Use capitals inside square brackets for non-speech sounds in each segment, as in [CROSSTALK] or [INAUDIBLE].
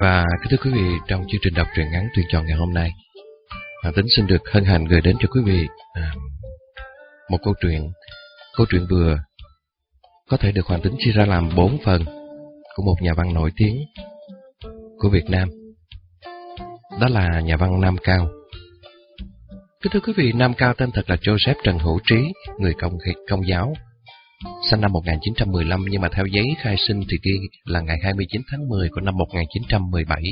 Và kính thưa quý vị, trong chương trình đọc truyện ngắn tuyên chọn ngày hôm nay, Hoàng Tính xin được hân hạnh gửi đến cho quý vị à, một câu chuyện. Câu chuyện vừa có thể được Hoàng Tính chia ra làm bốn phần của một nhà văn nổi tiếng của Việt Nam. Đó là nhà văn Nam Cao. Kính thưa quý vị, Nam Cao tên thật là Joseph Trần Hữu Trí, người công công giáo, sinh năm 1915 nhưng mà theo giấy khai sinh thì ghi là ngày 29 tháng 10 của năm 1917.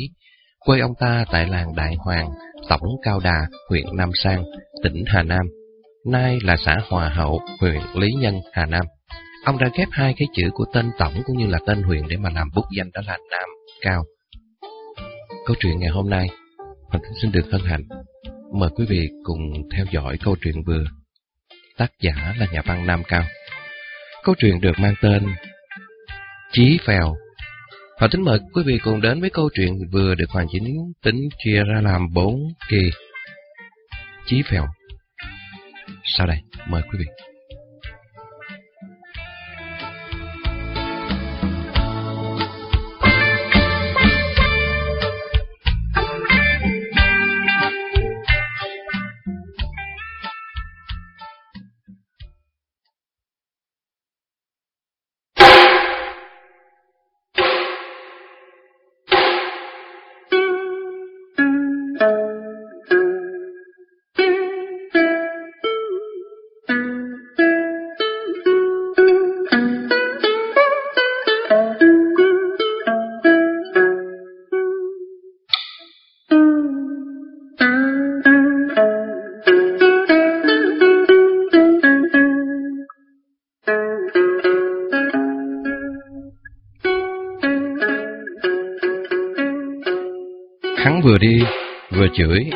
Quê ông ta tại làng Đại Hoàng, Tổng Cao Đà, huyện Nam Sang, tỉnh Hà Nam. Nay là xã Hòa Hậu, huyện Lý Nhân, Hà Nam. Ông đã ghép hai cái chữ của tên Tổng cũng như là tên huyện để mà làm bút danh đó là Nam Cao. Câu chuyện ngày hôm nay, Hoàng Thính xin được hân hạnh. Mời quý vị cùng theo dõi câu chuyện vừa. Tác giả là nhà văn Nam Cao. Câu chuyện được mang tên Chí Phèo. Họ tính mời quý vị cùng đến với câu chuyện vừa được Hoàng Chính tính chia ra làm bốn kỳ. Chí Phèo. Sau đây, mời quý vị. Chửi.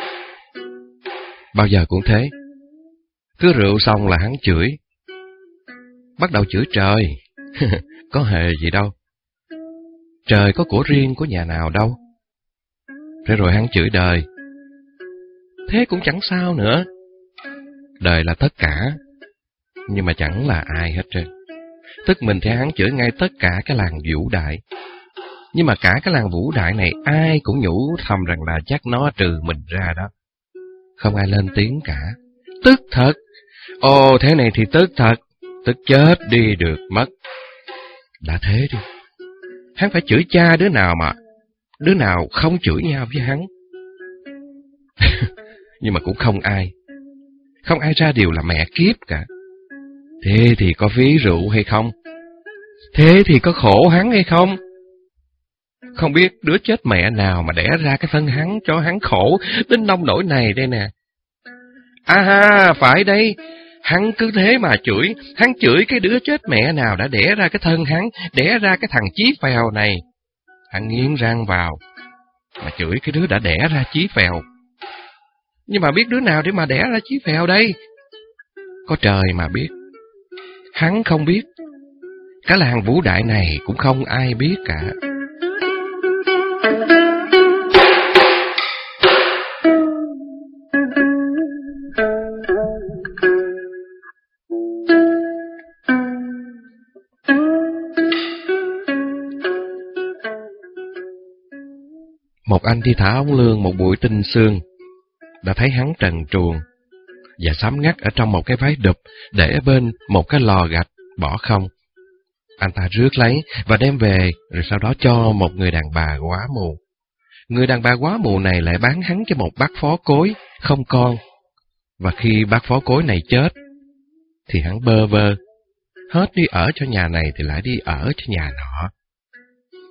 Bao giờ cũng thế. Cứ rượu xong là hắn chửi. Bắt đầu chửi trời. [LAUGHS] có hề gì đâu. Trời có của riêng của nhà nào đâu. Thế rồi hắn chửi đời. Thế cũng chẳng sao nữa. Đời là tất cả. Nhưng mà chẳng là ai hết trơn. Tức mình thì hắn chửi ngay tất cả cái làng vũ đại. Nhưng mà cả cái làng vũ đại này ai cũng nhủ thầm rằng là chắc nó trừ mình ra đó. Không ai lên tiếng cả. Tức thật. Ồ, thế này thì tức thật. Tức chết đi được mất. Đã thế đi. Hắn phải chửi cha đứa nào mà. Đứa nào không chửi nhau với hắn. [LAUGHS] Nhưng mà cũng không ai. Không ai ra điều là mẹ kiếp cả. Thế thì có phí rượu hay không? Thế thì có khổ hắn hay không? Không biết đứa chết mẹ nào mà đẻ ra cái thân hắn cho hắn khổ đến nông nỗi này đây nè. À ha, phải đây. Hắn cứ thế mà chửi, hắn chửi cái đứa chết mẹ nào đã đẻ ra cái thân hắn, đẻ ra cái thằng chí phèo này. Hắn nghiến răng vào, mà chửi cái đứa đã đẻ ra chí phèo. Nhưng mà biết đứa nào để mà đẻ ra chí phèo đây? Có trời mà biết. Hắn không biết. Cả làng vũ đại này cũng không ai biết cả. Một anh đi thả ống lương một buổi tinh sương, đã thấy hắn trần truồng và sám ngắt ở trong một cái váy đục để bên một cái lò gạch bỏ không. Anh ta rước lấy và đem về rồi sau đó cho một người đàn bà quá mù. Người đàn bà quá mù này lại bán hắn cho một bác phó cối, không con. Và khi bác phó cối này chết, thì hắn bơ vơ. Hết đi ở cho nhà này thì lại đi ở cho nhà nọ.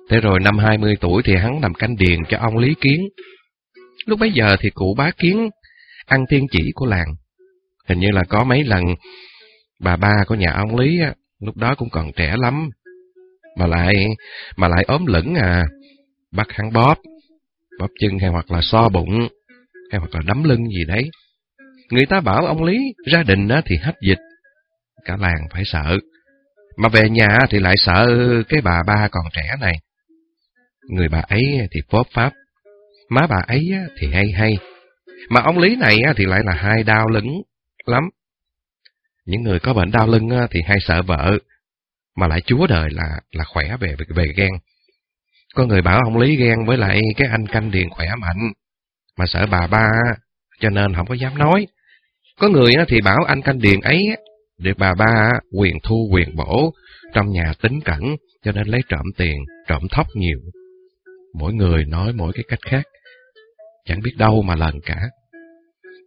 Thế rồi năm 20 tuổi thì hắn làm canh điền cho ông Lý Kiến. Lúc bấy giờ thì cụ bá Kiến ăn tiên chỉ của làng. Hình như là có mấy lần bà ba của nhà ông Lý á, lúc đó cũng còn trẻ lắm. Mà lại mà lại ốm lửng à, bắt hắn bóp, bóp chân hay hoặc là so bụng, hay hoặc là đấm lưng gì đấy. Người ta bảo ông Lý gia đình á, thì hết dịch, cả làng phải sợ. Mà về nhà thì lại sợ cái bà ba còn trẻ này. Người bà ấy thì phốp pháp, má bà ấy thì hay hay. Mà ông Lý này thì lại là hai đau lưng lắm. Những người có bệnh đau lưng thì hay sợ vợ, mà lại chúa đời là là khỏe về về ghen. Có người bảo ông Lý ghen với lại cái anh canh điền khỏe mạnh, mà sợ bà ba, cho nên không có dám nói. Có người thì bảo anh canh điền ấy được bà ba quyền thu quyền bổ, trong nhà tính cẩn, cho nên lấy trộm tiền, trộm thóc nhiều. Mỗi người nói mỗi cái cách khác, chẳng biết đâu mà lần cả.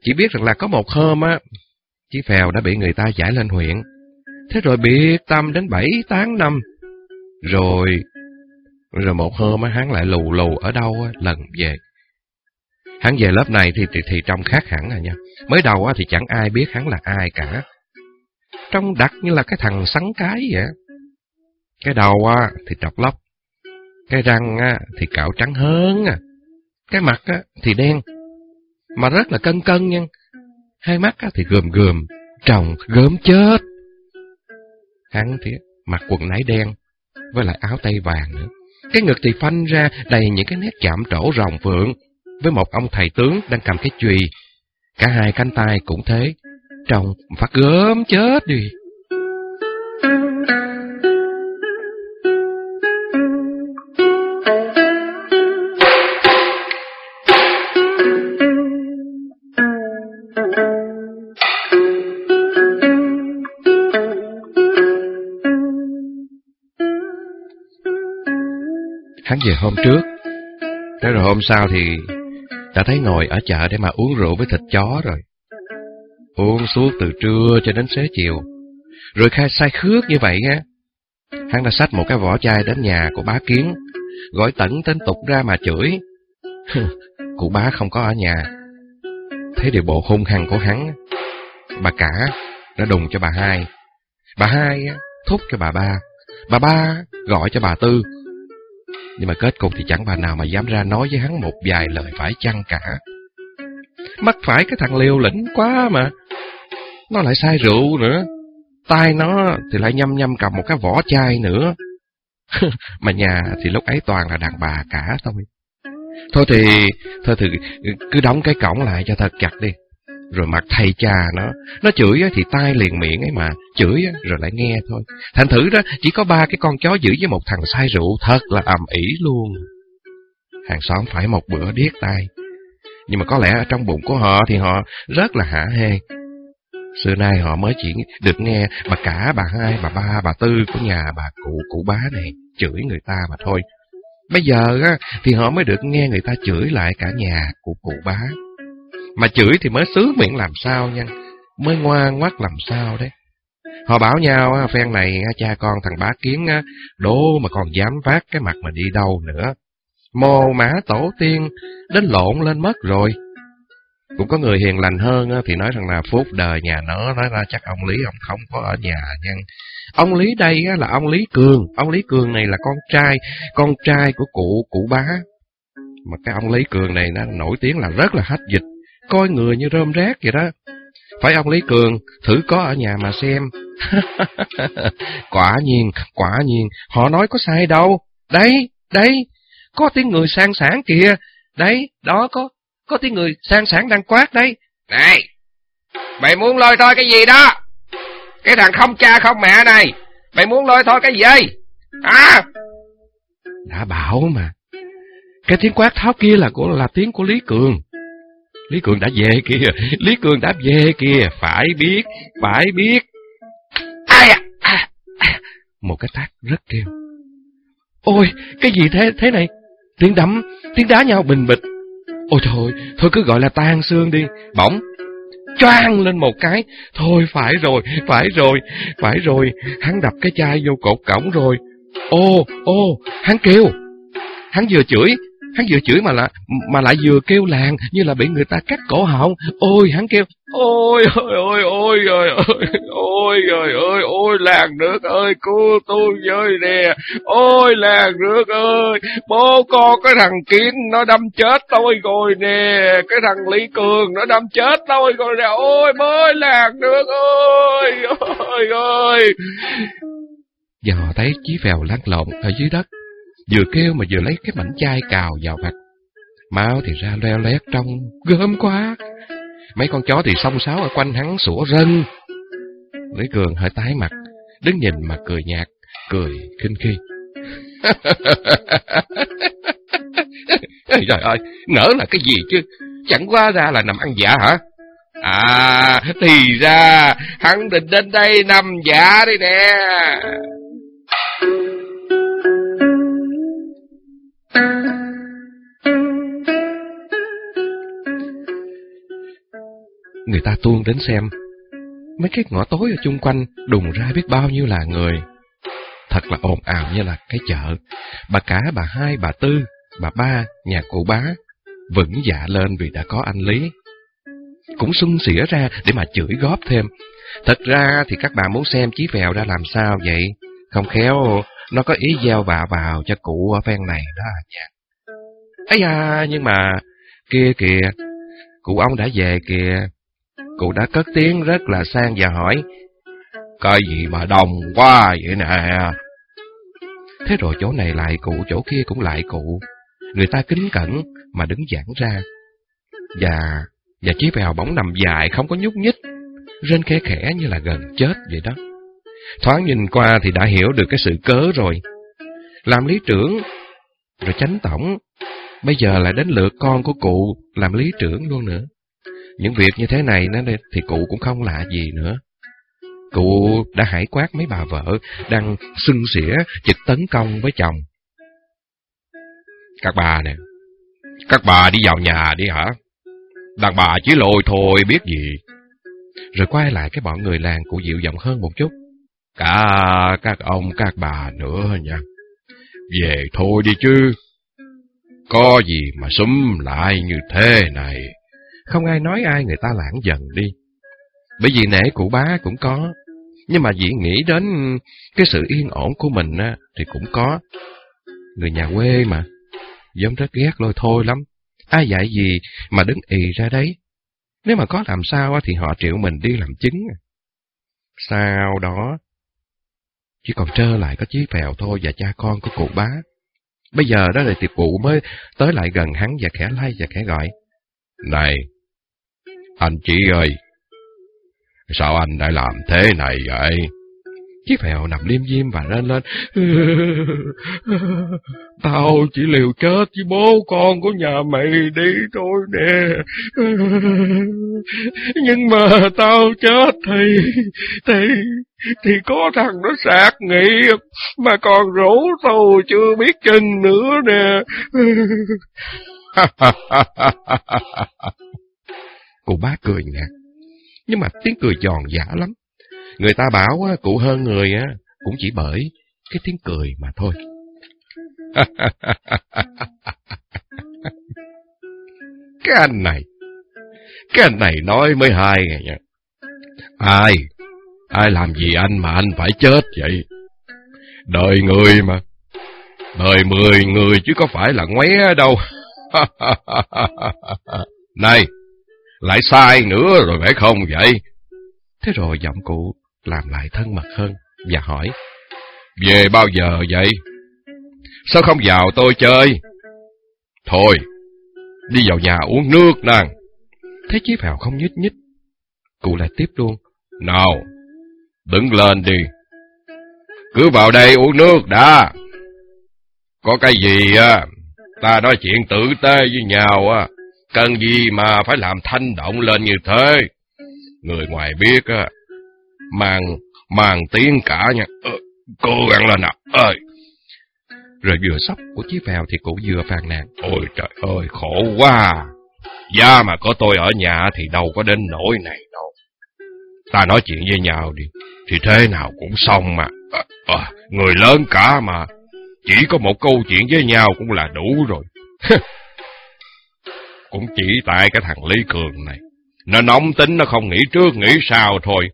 Chỉ biết rằng là có một hôm á, chiếc Phèo đã bị người ta giải lên huyện. Thế rồi biệt tâm đến bảy tám năm. Rồi, rồi một hôm á, hắn lại lù lù ở đâu á, lần về. Hắn về lớp này thì thì, thì trông khác hẳn à nha. Mới đầu á, thì chẳng ai biết hắn là ai cả. Trông đặc như là cái thằng sắn cái vậy. Cái đầu á, thì trọc lóc. Cái răng á, thì cạo trắng hơn à. Cái mặt á, thì đen. Mà rất là cân cân nha. Hai mắt á, thì gườm gườm. Trồng gớm chết. Hắn thì mặc quần nải đen. Với lại áo tay vàng nữa. Cái ngực thì phanh ra đầy những cái nét chạm trổ rồng phượng. Với một ông thầy tướng đang cầm cái chùy. Cả hai cánh tay cũng thế. Trông phát gớm chết đi. Hắn về hôm trước. Thế rồi hôm sau thì đã thấy ngồi ở chợ để mà uống rượu với thịt chó rồi. Uống suốt từ trưa cho đến xế chiều. Rồi khai sai khước như vậy á. Hắn đã xách một cái vỏ chai đến nhà của bá Kiến, gọi tận tên tục ra mà chửi. [LAUGHS] Cụ bá không có ở nhà. Thấy điều bộ hung hăng của hắn, bà cả đã đùng cho bà hai. Bà hai thúc cho bà ba. Bà ba gọi cho bà tư. Nhưng mà kết cục thì chẳng bà nào mà dám ra nói với hắn một vài lời phải chăng cả. Mắc phải cái thằng liều lĩnh quá mà. Nó lại sai rượu nữa. tay nó thì lại nhâm nhâm cầm một cái vỏ chai nữa. [LAUGHS] mà nhà thì lúc ấy toàn là đàn bà cả thôi. Thôi thì, thôi thì cứ đóng cái cổng lại cho thật chặt đi. Rồi mặt thầy cha nó, nó chửi thì tai liền miệng ấy mà, chửi rồi lại nghe thôi. Thành thử đó, chỉ có ba cái con chó giữ với một thằng say rượu thật là ầm ĩ luôn. Hàng xóm phải một bữa điếc tai. Nhưng mà có lẽ ở trong bụng của họ thì họ rất là hả hê. Xưa nay họ mới chỉ được nghe bà cả, bà hai, bà ba, bà tư của nhà bà cụ, cụ bá này chửi người ta mà thôi. Bây giờ á, thì họ mới được nghe người ta chửi lại cả nhà của cụ bá. Mà chửi thì mới xứ miệng làm sao nha, mới ngoan ngoắt làm sao đấy. Họ bảo nhau, à, phen này à, cha con thằng bá kiến, à, đố mà còn dám phát cái mặt mà đi đâu nữa. Mồ mã tổ tiên, đến lộn lên mất rồi. Cũng có người hiền lành hơn thì nói rằng là phút đời nhà nó, nói ra chắc ông Lý ông không có ở nhà nha. Ông Lý đây là ông Lý Cường, ông Lý Cường này là con trai, con trai của cụ, cụ bá. Mà cái ông Lý Cường này nó nổi tiếng là rất là hách dịch, coi người như rơm rác vậy đó. Phải ông Lý Cường, thử có ở nhà mà xem. [LAUGHS] quả nhiên, quả nhiên, họ nói có sai đâu. Đấy, đấy, có tiếng người sang sản kìa. Đấy, đó có, có tiếng người sang sản đang quát đấy. Này, mày muốn lôi thôi cái gì đó? Cái thằng không cha không mẹ này, mày muốn lôi thôi cái gì? À! Đã bảo mà. Cái tiếng quát tháo kia là của là tiếng của Lý Cường. Lý Cường đã về kìa, Lý Cường đã về kìa, phải biết, phải biết. Ai à, à, à. Một cái tác rất kêu. Ôi, cái gì thế thế này? Tiếng đấm, tiếng đá nhau bình bịch. Ôi thôi, thôi cứ gọi là tan xương đi. Bỗng, choang lên một cái. Thôi phải rồi, phải rồi, phải rồi. Hắn đập cái chai vô cột cổng rồi. Ô, ô, hắn kêu. Hắn vừa chửi, Hắn vừa chửi mà là mà lại vừa kêu làng như là bị người ta cắt cổ họng. Ôi, hắn kêu, ôi ôi ôi ôi ôi ôi ôi ôi ôi làng nước ơi, cứu tôi với nè. Ôi làng nước ơi, bố con cái thằng Kiến nó đâm chết tôi rồi nè. Cái thằng Lý Cường nó đâm chết tôi rồi nè. Ôi mới làng nước ơi, ôi ơi. Giờ thấy chí phèo lăn lộn ở dưới đất vừa kêu mà vừa lấy cái mảnh chai cào vào mặt. Máu thì ra leo lét trong, gớm quá. Mấy con chó thì song sáo ở quanh hắn sủa rân. Lý Cường hơi tái mặt, đứng nhìn mà cười nhạt, cười khinh khi. [LAUGHS] Trời ơi, nở là cái gì chứ? Chẳng qua ra là nằm ăn giả hả? À, thì ra, hắn định đến đây nằm giả đây nè. Người ta tuôn đến xem. Mấy cái ngõ tối ở chung quanh đùng ra biết bao nhiêu là người. Thật là ồn ào như là cái chợ. Bà cả, bà hai, bà tư, bà ba, nhà cụ bá, vững dạ lên vì đã có anh Lý. Cũng xung xỉa ra để mà chửi góp thêm. Thật ra thì các bà muốn xem chí vèo ra làm sao vậy? Không khéo, nó có ý gieo bà vào cho cụ ở phen này đó à nha. ấy à, nhưng mà, kia kìa, cụ ông đã về kìa. Cụ đã cất tiếng rất là sang và hỏi, Cái gì mà đông quá vậy nè? Thế rồi chỗ này lại cụ, chỗ kia cũng lại cụ. Người ta kính cẩn mà đứng giãn ra. Và, và chiếc bèo bóng nằm dài không có nhúc nhích, rên khẽ khẽ như là gần chết vậy đó. Thoáng nhìn qua thì đã hiểu được cái sự cớ rồi. Làm lý trưởng, rồi chánh tổng, bây giờ lại đến lượt con của cụ làm lý trưởng luôn nữa. Những việc như thế này thì cụ cũng không lạ gì nữa. Cụ đã hải quát mấy bà vợ đang xưng xỉa chịch tấn công với chồng. Các bà nè, các bà đi vào nhà đi hả? Đàn bà chỉ lôi thôi biết gì. Rồi quay lại cái bọn người làng cụ dịu giọng hơn một chút. Cả các ông các bà nữa nha. Về thôi đi chứ. Có gì mà súng lại như thế này. Không ai nói ai người ta lãng dần đi. Bởi vì nể cụ bá cũng có. Nhưng mà dĩ nghĩ đến cái sự yên ổn của mình á, thì cũng có. Người nhà quê mà. Giống rất ghét lôi thôi lắm. Ai dạy gì mà đứng ì ra đấy. Nếu mà có làm sao thì họ triệu mình đi làm chứng. Sau đó, chỉ còn trơ lại có chí phèo thôi và cha con của cụ bá. Bây giờ đó là tiệp cụ mới tới lại gần hắn và khẽ lay và khẽ gọi. Này, anh chị ơi, sao anh lại làm thế này vậy? chiếc phèo nằm liêm diêm và lên lên. [LAUGHS] Tao chỉ liều chết với bố con của nhà mày đi thôi nè. [LAUGHS] Nhưng mà tao chết thì, thì, thì có thằng nó sạc nghiệp, mà còn rủ tao chưa biết chừng nữa nè. [LAUGHS] Cô bác cười nè, nhưng mà tiếng cười giòn giả lắm. Người ta bảo cụ hơn người á, cũng chỉ bởi cái tiếng cười mà thôi. [LAUGHS] cái anh này, cái anh này nói mới hai ngày nha. Ai, ai làm gì anh mà anh phải chết vậy? Đời người mà, đời mười người chứ có phải là ngoé đâu. [LAUGHS] này, lại sai nữa rồi phải không vậy? Thế rồi giọng cụ làm lại thân mật hơn và hỏi. Về bao giờ vậy? Sao không vào tôi chơi? Thôi, đi vào nhà uống nước nàng. Thấy chí phèo không nhích nhích. Cụ lại tiếp luôn. Nào, đứng lên đi. Cứ vào đây uống nước đã. Có cái gì á, ta nói chuyện tử tế với nhau á, cần gì mà phải làm thanh động lên như thế. Người ngoài biết á, mang, mang tiếng cả nha. Ờ, cố gắng lên nào. Ơi. Rồi vừa sắp của chiếc phèo thì cụ vừa phàn nàn. Ôi trời ơi, khổ quá. Gia mà có tôi ở nhà thì đâu có đến nỗi này đâu. Ta nói chuyện với nhau đi, thì thế nào cũng xong mà. À, à, người lớn cả mà, chỉ có một câu chuyện với nhau cũng là đủ rồi. [LAUGHS] cũng chỉ tại cái thằng Lý Cường này. Nó nóng tính, nó không nghĩ trước nghĩ sau thôi.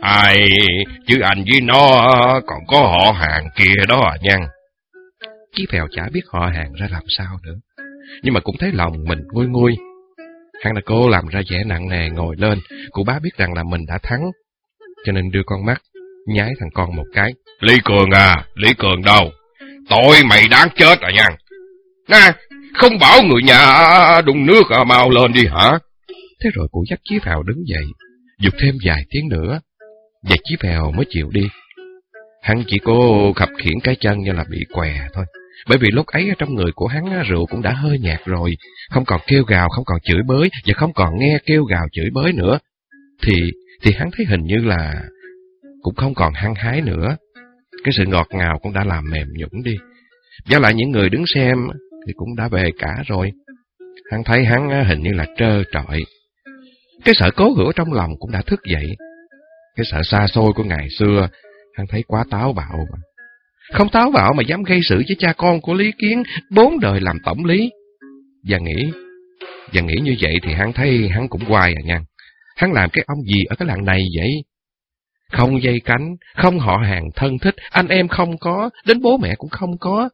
Ai, chứ anh với nó còn có họ hàng kia đó à nhăn. Chí phèo chả biết họ hàng ra làm sao nữa. Nhưng mà cũng thấy lòng mình nguôi nguôi. Hắn là cô làm ra vẻ nặng nề ngồi lên, cụ bá biết rằng là mình đã thắng. Cho nên đưa con mắt, nhái thằng con một cái. Lý Cường à, Lý Cường đâu? Tội mày đáng chết à nha. Nè, không bảo người nhà đun nước à, mau lên đi hả? Thế rồi cụ dắt Chí Phèo đứng dậy, dục thêm vài tiếng nữa, và Chí Phèo mới chịu đi. Hắn chỉ cô khập khiển cái chân như là bị què thôi. Bởi vì lúc ấy trong người của hắn rượu cũng đã hơi nhạt rồi, không còn kêu gào, không còn chửi bới, và không còn nghe kêu gào chửi bới nữa. Thì, thì hắn thấy hình như là cũng không còn hăng hái nữa. Cái sự ngọt ngào cũng đã làm mềm nhũng đi. Và lại những người đứng xem thì cũng đã về cả rồi. Hắn thấy hắn hình như là trơ trọi. Cái sợ cố hữu trong lòng cũng đã thức dậy. Cái sợ xa xôi của ngày xưa, hắn thấy quá táo bạo. Không táo bạo mà dám gây sự với cha con của Lý Kiến, bốn đời làm tổng lý. Và nghĩ, và nghĩ như vậy thì hắn thấy hắn cũng hoài à nha. Hắn làm cái ông gì ở cái làng này vậy? Không dây cánh, không họ hàng thân thích, anh em không có, đến bố mẹ cũng không có.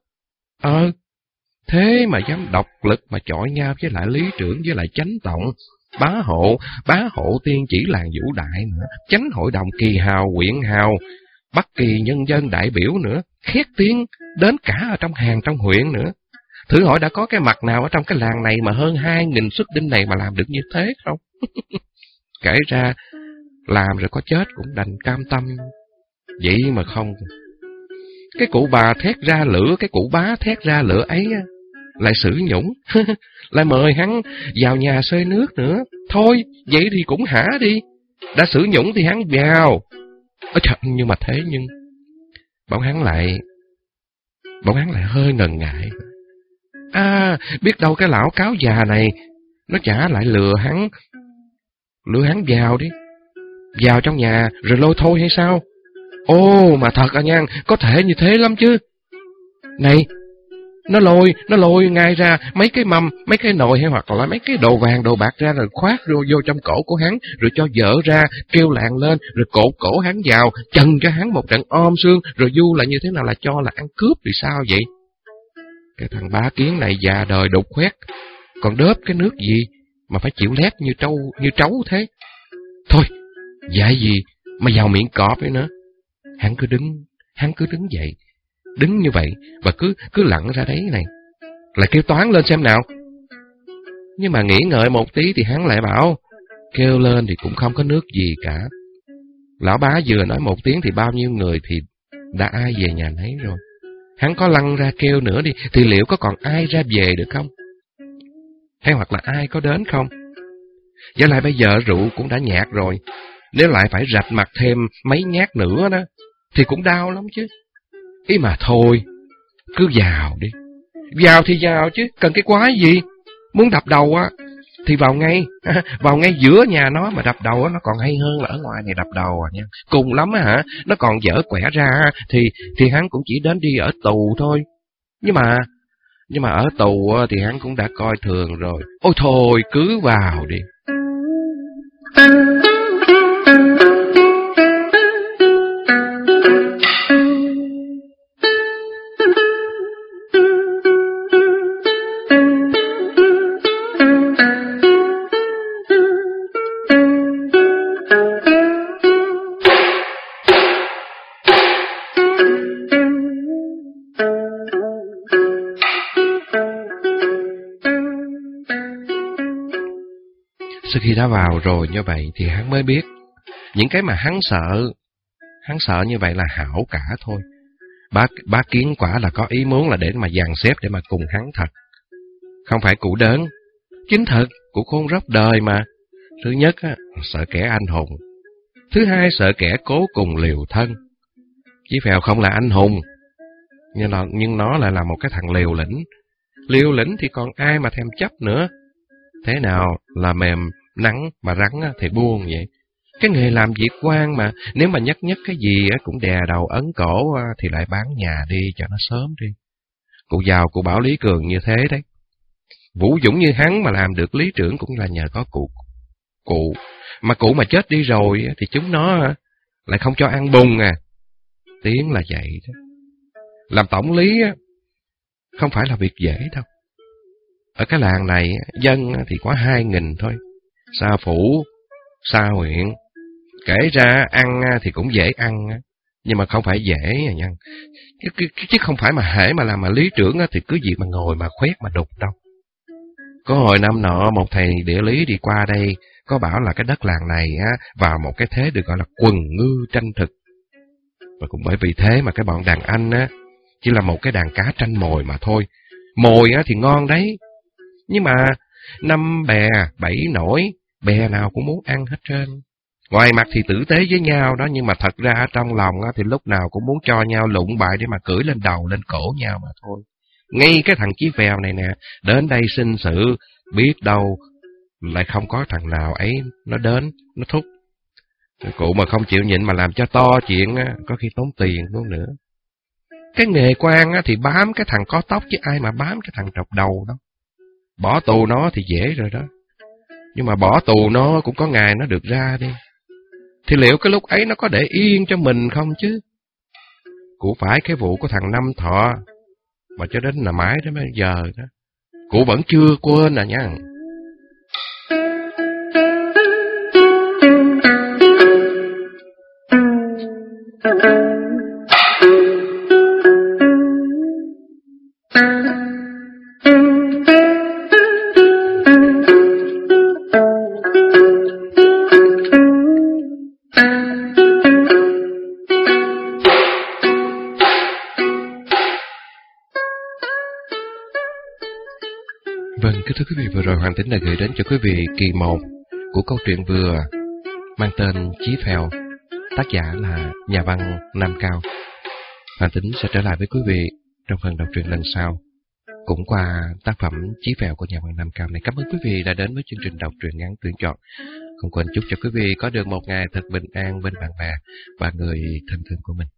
Ờ, thế mà dám độc lực mà chọi nhau với lại lý trưởng với lại chánh tổng, bá hộ, bá hộ tiên chỉ làng vũ đại nữa, chánh hội đồng kỳ hào, quyện hào, bất kỳ nhân dân đại biểu nữa, khét tiếng, đến cả ở trong hàng trong huyện nữa. Thử hỏi đã có cái mặt nào ở trong cái làng này mà hơn hai nghìn xuất đinh này mà làm được như thế không? [LAUGHS] Kể ra, làm rồi có chết cũng đành cam tâm. Vậy mà không. Cái cụ bà thét ra lửa, cái cụ bá thét ra lửa ấy, lại xử nhũng, [LAUGHS] lại mời hắn vào nhà xơi nước nữa. Thôi, vậy thì cũng hả đi. Đã xử nhũng thì hắn vào. Ơ trời, nhưng mà thế nhưng... Bảo hắn lại... Bảo hắn lại hơi ngần ngại. À, biết đâu cái lão cáo già này, nó trả lại lừa hắn. Lừa hắn vào đi vào trong nhà rồi lôi thôi hay sao? Ồ, mà thật à nha, có thể như thế lắm chứ. Này, nó lôi, nó lôi ngay ra mấy cái mâm, mấy cái nồi hay hoặc là mấy cái đồ vàng, đồ bạc ra rồi khoát vô, vô trong cổ của hắn, rồi cho dở ra, kêu làng lên, rồi cột cổ hắn vào, chân cho hắn một trận ôm xương, rồi du là như thế nào là cho là ăn cướp thì sao vậy? Cái thằng bá kiến này già đời đục khoét, còn đớp cái nước gì mà phải chịu lép như trâu, như trấu thế. Thôi, Dạy gì mà vào miệng cọp ấy nữa. Hắn cứ đứng, hắn cứ đứng dậy. Đứng như vậy và cứ cứ lặng ra đấy này. Lại kêu toán lên xem nào. Nhưng mà nghĩ ngợi một tí thì hắn lại bảo, kêu lên thì cũng không có nước gì cả. Lão bá vừa nói một tiếng thì bao nhiêu người thì đã ai về nhà nấy rồi. Hắn có lăn ra kêu nữa đi, thì liệu có còn ai ra về được không? Hay hoặc là ai có đến không? Và lại bây giờ rượu cũng đã nhạt rồi, nếu lại phải rạch mặt thêm mấy nhát nữa đó, thì cũng đau lắm chứ. Ý mà thôi, cứ vào đi. Vào thì vào chứ, cần cái quái gì? Muốn đập đầu á, thì vào ngay, [LAUGHS] vào ngay giữa nhà nó mà đập đầu á, nó còn hay hơn là ở ngoài này đập đầu à nha. Cùng lắm á hả, nó còn dở quẻ ra thì thì hắn cũng chỉ đến đi ở tù thôi. Nhưng mà, nhưng mà ở tù thì hắn cũng đã coi thường rồi. Ôi thôi, cứ vào đi. Đã vào rồi như vậy thì hắn mới biết những cái mà hắn sợ, hắn sợ như vậy là hảo cả thôi. Bá Bá kiến quả là có ý muốn là để mà dàn xếp để mà cùng hắn thật. Không phải cụ đớn, chính thật, cụ khôn róc đời mà. Thứ nhất, á, sợ kẻ anh hùng. Thứ hai, sợ kẻ cố cùng liều thân. Chí Phèo không là anh hùng, nhưng nó, nhưng nó lại là một cái thằng liều lĩnh. Liều lĩnh thì còn ai mà thèm chấp nữa. Thế nào là mềm, nắng mà rắn thì buông vậy. Cái nghề làm việc quan mà, nếu mà nhắc nhắc cái gì cũng đè đầu ấn cổ thì lại bán nhà đi cho nó sớm đi. Cụ giàu cụ bảo Lý Cường như thế đấy. Vũ Dũng như hắn mà làm được lý trưởng cũng là nhờ có cụ. Cụ, mà cụ mà chết đi rồi thì chúng nó lại không cho ăn bùng à. Tiếng là vậy đó. Làm tổng lý không phải là việc dễ đâu. Ở cái làng này, dân thì có hai nghìn thôi. Xa phủ, xa huyện. Kể ra ăn à, thì cũng dễ ăn, à. nhưng mà không phải dễ à nha. Chứ, chứ không phải mà hễ mà làm mà lý trưởng thì cứ việc mà ngồi mà khoét mà đục đâu. Có hồi năm nọ một thầy địa lý đi qua đây, có bảo là cái đất làng này á, vào một cái thế được gọi là quần ngư tranh thực. Và cũng bởi vì thế mà cái bọn đàn anh á, chỉ là một cái đàn cá tranh mồi mà thôi. Mồi á thì ngon đấy, nhưng mà năm bè, bảy nổi, bè nào cũng muốn ăn hết trơn. Ngoài mặt thì tử tế với nhau đó, nhưng mà thật ra ở trong lòng thì lúc nào cũng muốn cho nhau lụng bại để mà cưỡi lên đầu, lên cổ nhau mà thôi. Ngay cái thằng chí phèo này nè, đến đây sinh sự, biết đâu lại không có thằng nào ấy nó đến, nó thúc. Cụ mà không chịu nhịn mà làm cho to chuyện có khi tốn tiền luôn nữa. Cái nghề quan thì bám cái thằng có tóc chứ ai mà bám cái thằng trọc đầu đâu Bỏ tù nó thì dễ rồi đó. Nhưng mà bỏ tù nó cũng có ngày nó được ra đi. Thì liệu cái lúc ấy nó có để yên cho mình không chứ? Cụ phải cái vụ của thằng Năm Thọ, mà cho đến là mãi đến bây giờ đó. Cụ vẫn chưa quên à nha. Rồi Hoàng Tính đã gửi đến cho quý vị kỳ 1 của câu chuyện vừa mang tên Chí Phèo, tác giả là nhà văn Nam Cao. Hoàng Tính sẽ trở lại với quý vị trong phần đọc truyện lần sau, cũng qua tác phẩm Chí Phèo của nhà văn Nam Cao này. Cảm ơn quý vị đã đến với chương trình đọc truyện ngắn tuyển chọn. Không quên chúc cho quý vị có được một ngày thật bình an bên bạn bè và người thân thương của mình.